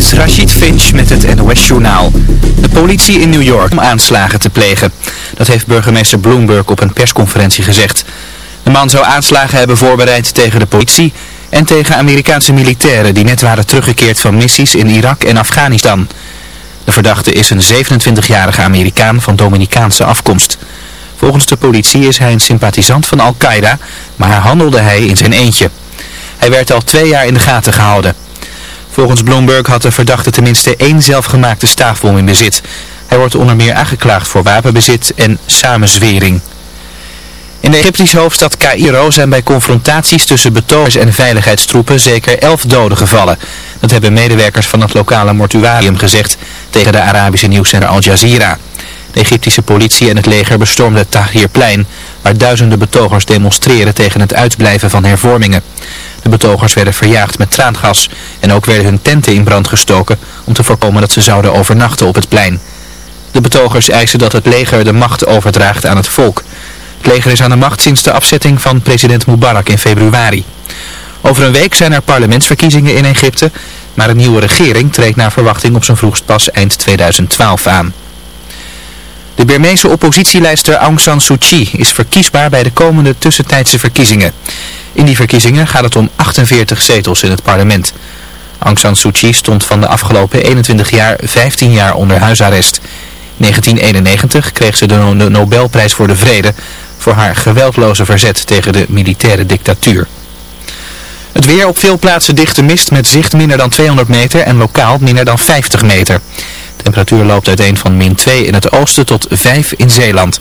is Rashid Finch met het NOS Journaal. De politie in New York om aanslagen te plegen. Dat heeft burgemeester Bloomberg op een persconferentie gezegd. De man zou aanslagen hebben voorbereid tegen de politie en tegen Amerikaanse militairen die net waren teruggekeerd van missies in Irak en Afghanistan. De verdachte is een 27-jarige Amerikaan van Dominicaanse afkomst. Volgens de politie is hij een sympathisant van Al-Qaeda, maar handelde hij in zijn eentje. Hij werd al twee jaar in de gaten gehouden. Volgens Bloomberg had de verdachte tenminste één zelfgemaakte staafbom in bezit. Hij wordt onder meer aangeklaagd voor wapenbezit en samenzwering. In de Egyptische hoofdstad Cairo zijn bij confrontaties tussen betogers en veiligheidstroepen zeker elf doden gevallen. Dat hebben medewerkers van het lokale mortuarium gezegd tegen de Arabische nieuwszender Al Jazeera. De Egyptische politie en het leger bestormden het Tahrirplein, waar duizenden betogers demonstreren tegen het uitblijven van hervormingen. De betogers werden verjaagd met traangas en ook werden hun tenten in brand gestoken om te voorkomen dat ze zouden overnachten op het plein. De betogers eisen dat het leger de macht overdraagt aan het volk. Het leger is aan de macht sinds de afzetting van president Mubarak in februari. Over een week zijn er parlementsverkiezingen in Egypte, maar een nieuwe regering treedt naar verwachting op zijn vroegst pas eind 2012 aan. De Burmeese oppositielijster Aung San Suu Kyi is verkiesbaar bij de komende tussentijdse verkiezingen. In die verkiezingen gaat het om 48 zetels in het parlement. Aung San Suu Kyi stond van de afgelopen 21 jaar 15 jaar onder huisarrest. In 1991 kreeg ze de Nobelprijs voor de Vrede voor haar geweldloze verzet tegen de militaire dictatuur. Het weer op veel plaatsen dichte mist met zicht minder dan 200 meter en lokaal minder dan 50 meter. De temperatuur loopt uiteen van min 2 in het oosten tot 5 in Zeeland.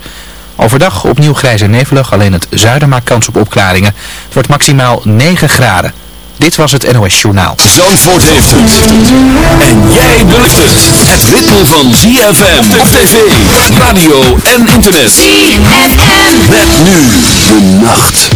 Overdag opnieuw grijs en nevelig, alleen het zuiden maakt kans op opklaringen. Het wordt maximaal 9 graden. Dit was het NOS Journaal. Zandvoort heeft het. En jij beleeft het. Het ritme van ZFM op tv, radio en internet. ZFM. Met nu de nacht.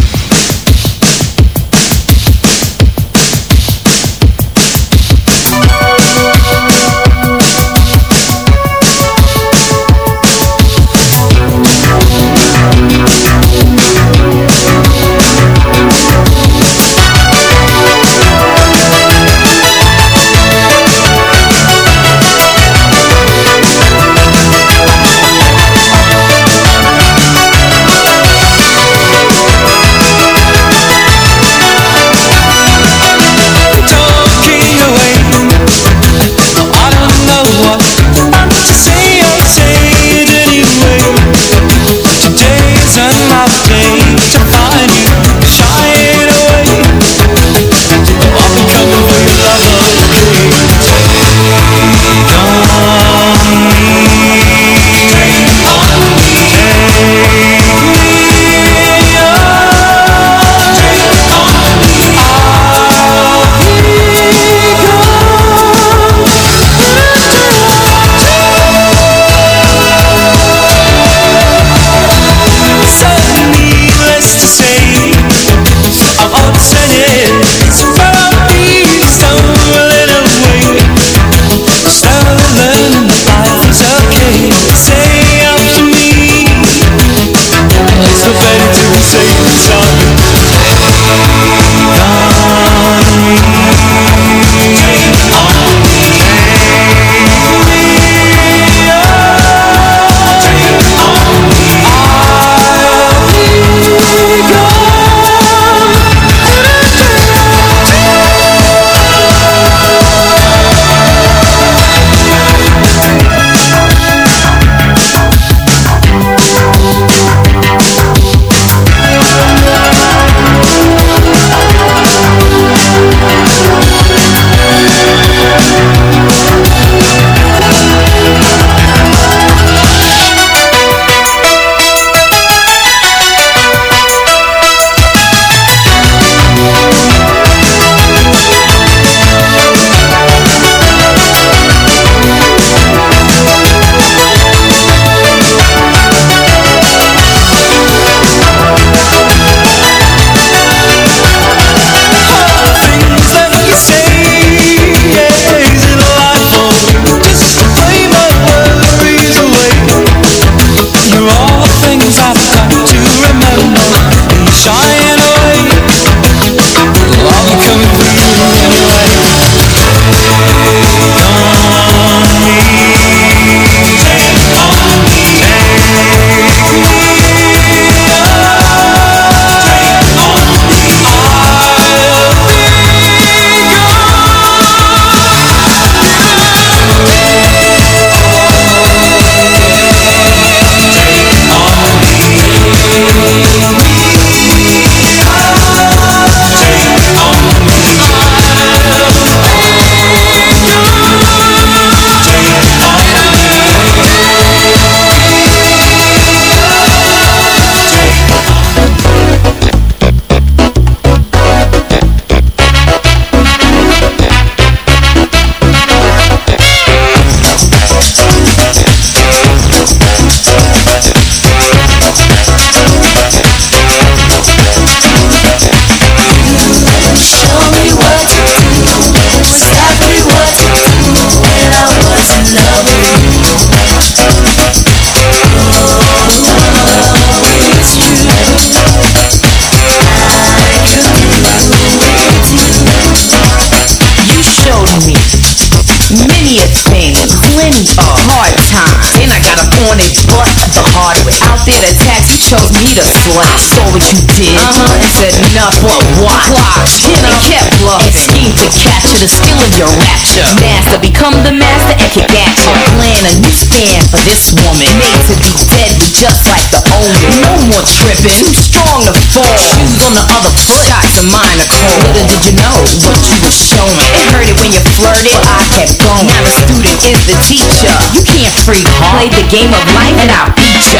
Enough but what? Clock, up, kept bluffing. Schemed to capture the skill of your rapture. Master, become the master and kick at you. Plan a new span for this woman. Made to be deadly, just like the omen. No more tripping, too strong to fall. Shoes on the other foot, shots of mine are cold. Little did you know what you were showing. It hurt it when you flirted, I kept going. Now the student is the teacher. You can't free heart. Play the game of life and I'll with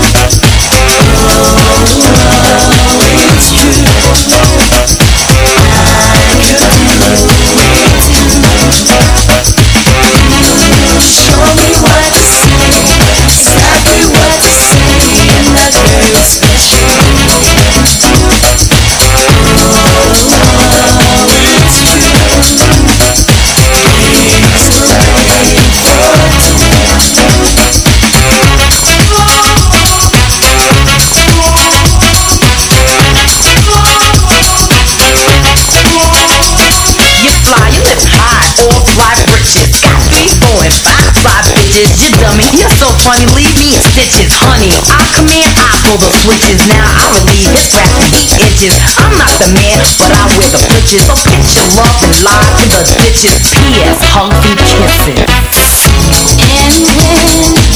you. Dummy. You're so funny, leave me in stitches Honey, I command, I pull the switches. Now I relieve his rap heat itches. I'm not the man, but I wear the britches So pitch your love and lie to the bitches. P.S. And kisses And when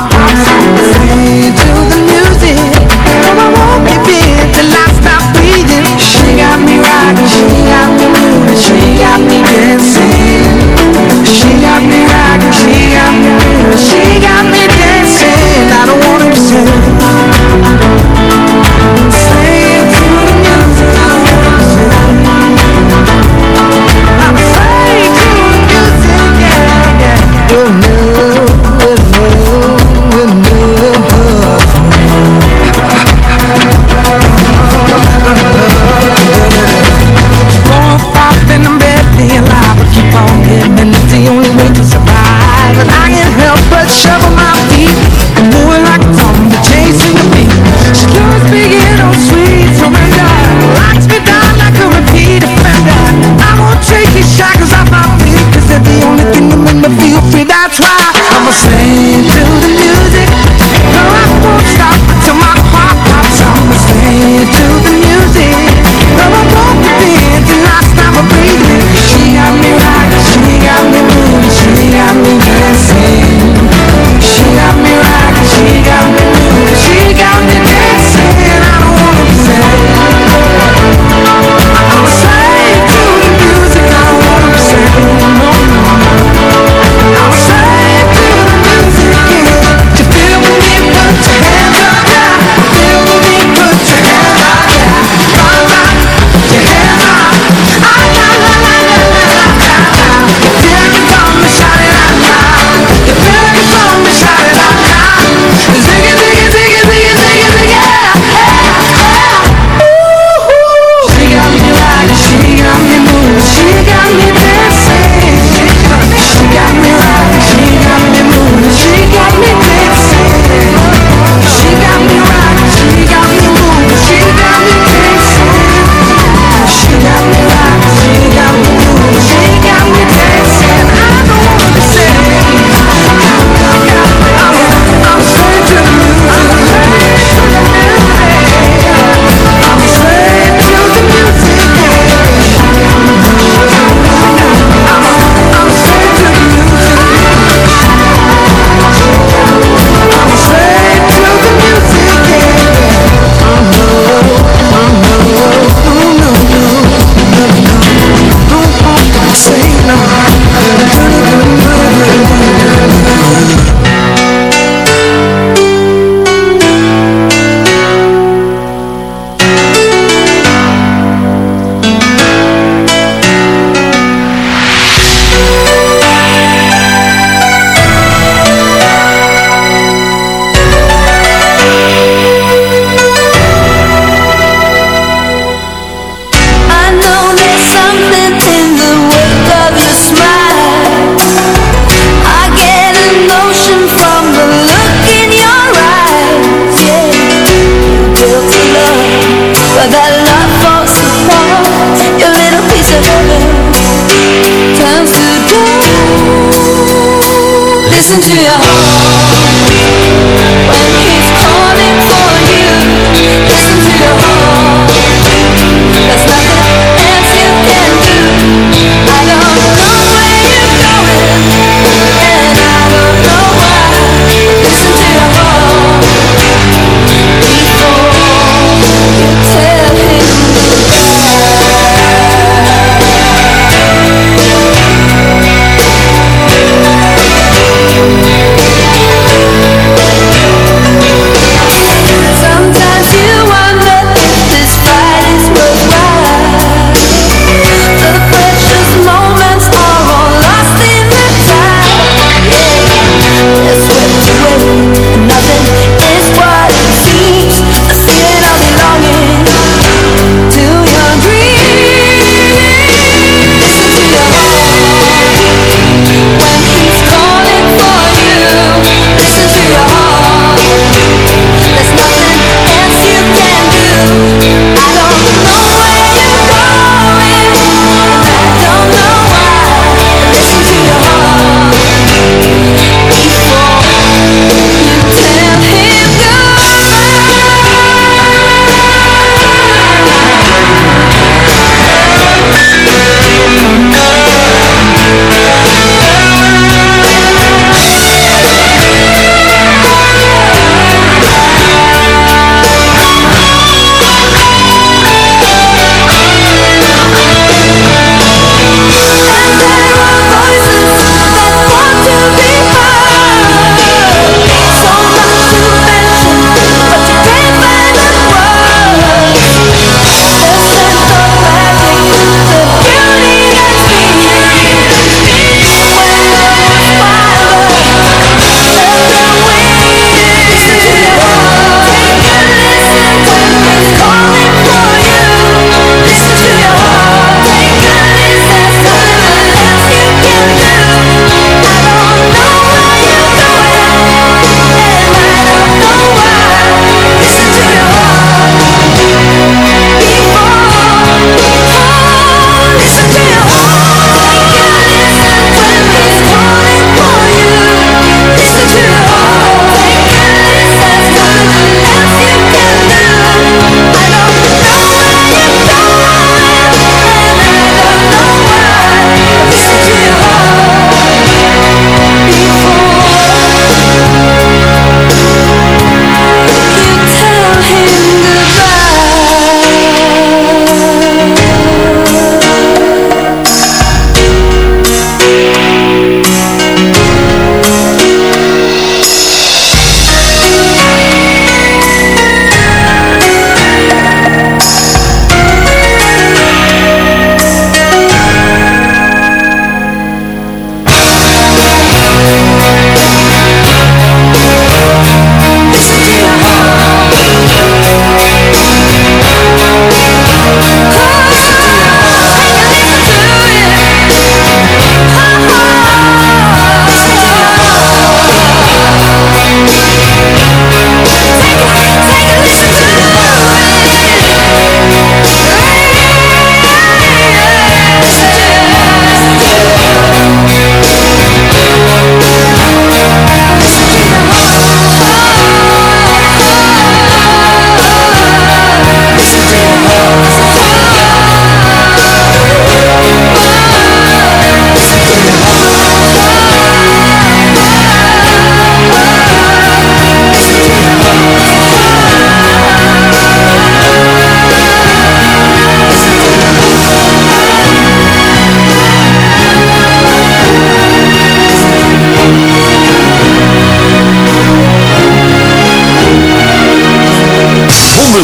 she got me dancing. I don't wanna be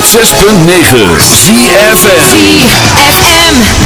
106.9 CFM CFM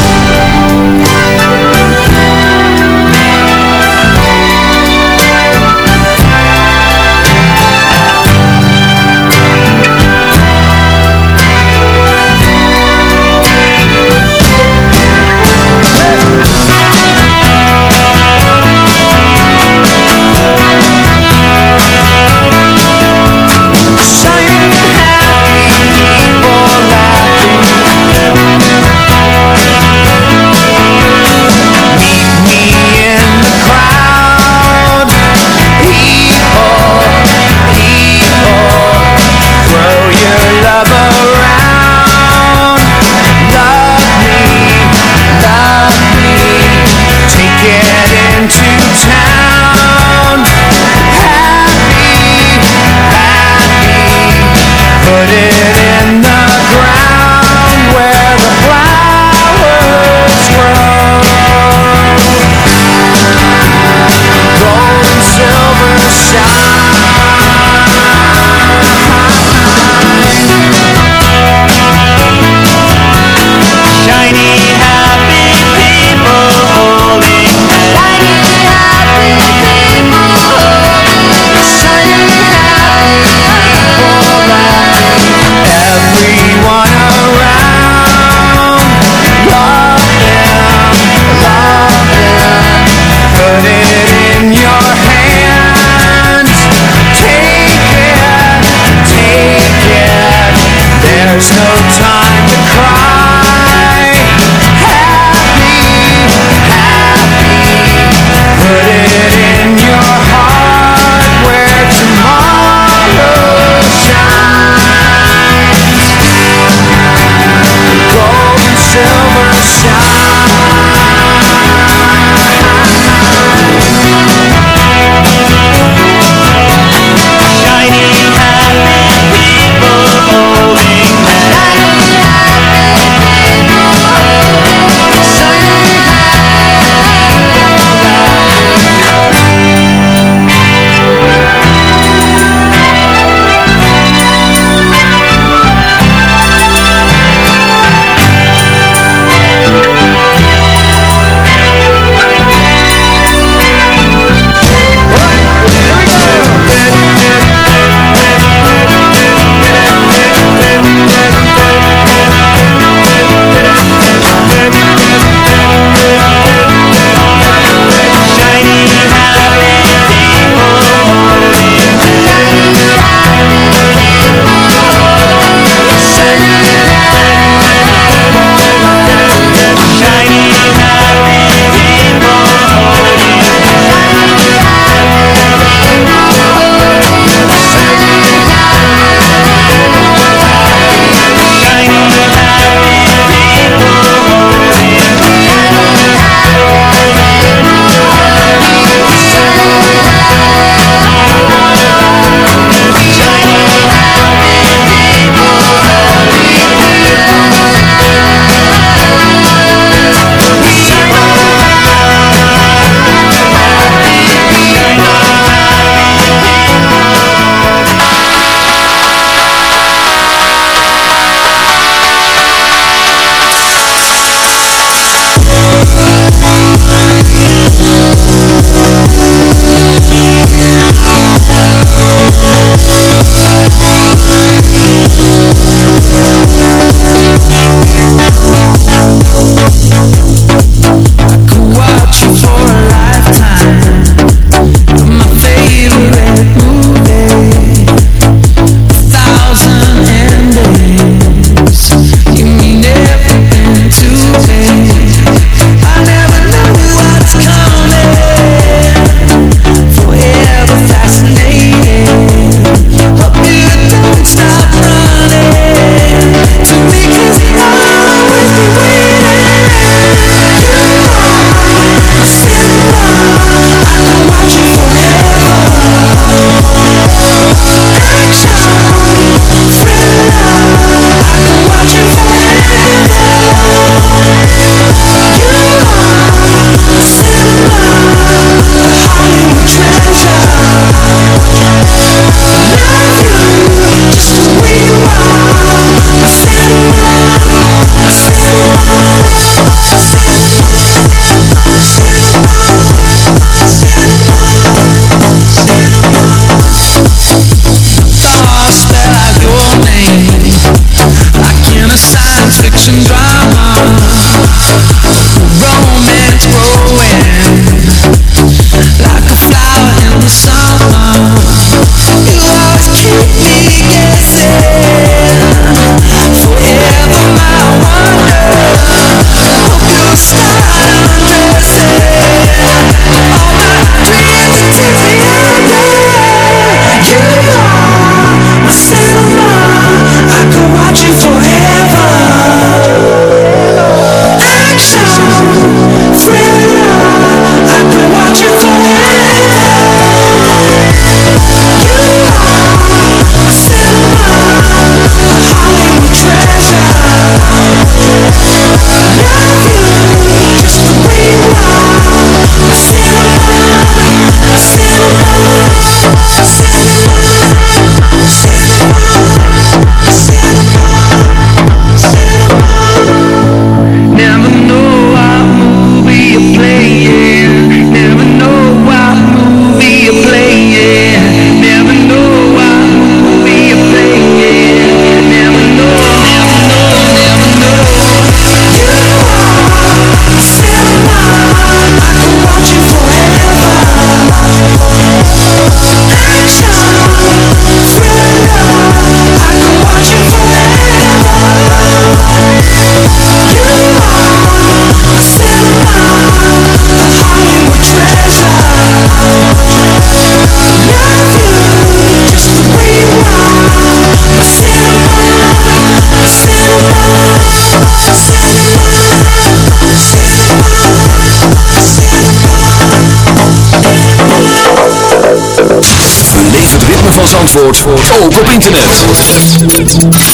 Zandvoort ook op internet.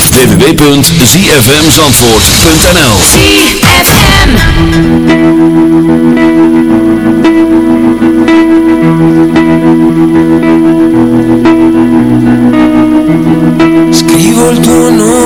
www.zfmzandvoort.nl ZFM Scrivo il tuo nome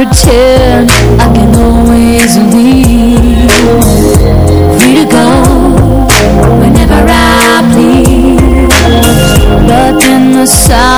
Is it the look in your eyes, or is it this dancing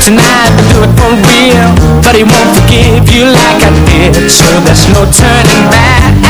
tonight and do it for real. But he won't forgive you like I did. So there's no turning back.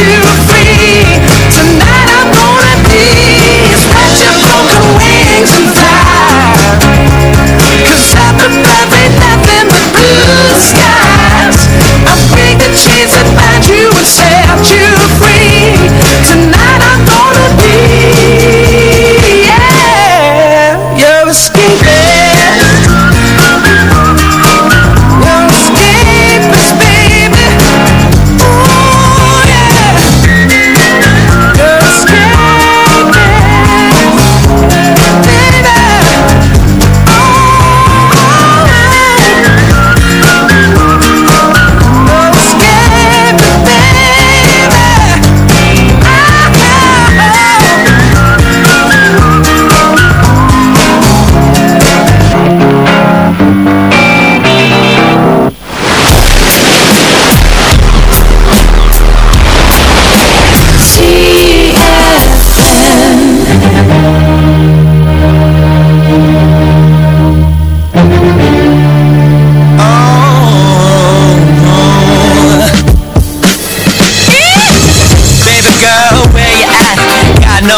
you.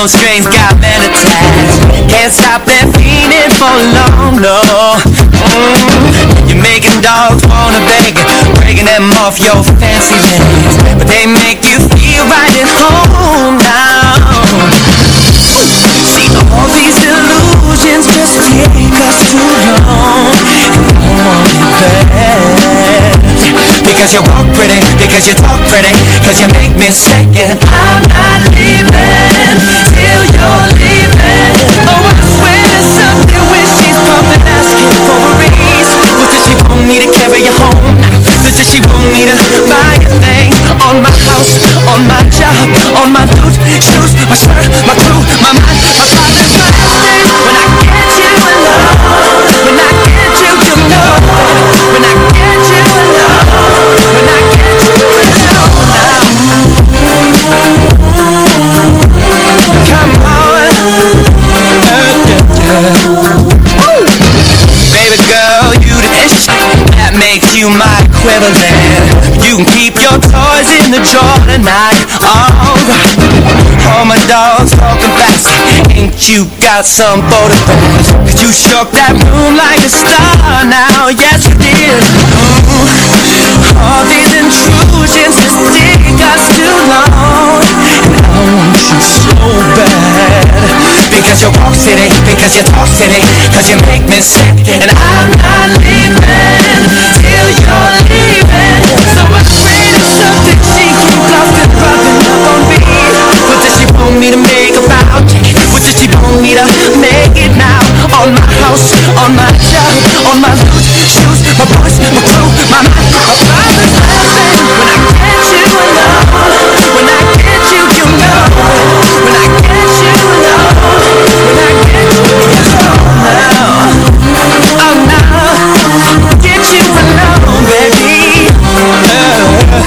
Those strings got men attached. Can't stop that feeling for long, no. Mm. You're making dogs wanna beg Breaking them off your fancy legs. But they make you feel right at home now. See, all these illusions just take us too long. I want it bad Because you walk pretty, because you talk pretty Cause you make me sick and I'm not leaving On my house, on my job On my boots, shoes, my shirt, my crew, my mind, my You can keep your toys in the drawer tonight Alright All my dogs talking fast. Ain't you got some photographs? Cause you shook that room like a star now. Yes you did. Mm. All these intrusions just take us too long. And I want you so bad Because you walk city, because you talk city Cause you make me sick And I'm not leaving Till you're leaving So afraid of something she keeps lost and rubbing up on me What does she want me to make about? What does she want me to make it now? On my house, on my job On my boots, shoes, my boys, my crew, my mind, my father's blessing When I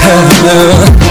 That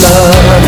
love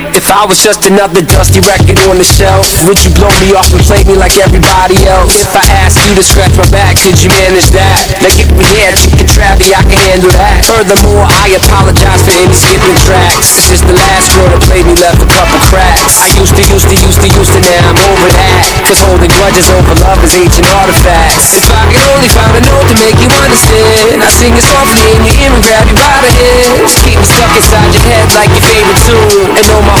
If I was just another dusty record on the shelf, would you blow me off and play me like everybody else? If I asked you to scratch my back, could you manage that? Like if we had chicken Travie, I can handle that. Furthermore, I apologize for any skipping tracks. Since the last girl that played me left a couple cracks. I used to, used to, used to, used to, now I'm over that. Cause holding grudges over love is ancient artifacts. If I could only find a note to make you understand, I sing it softly in your ear and grab you by the head. Keep me stuck inside your head like your favorite tune. And know my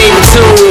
tune You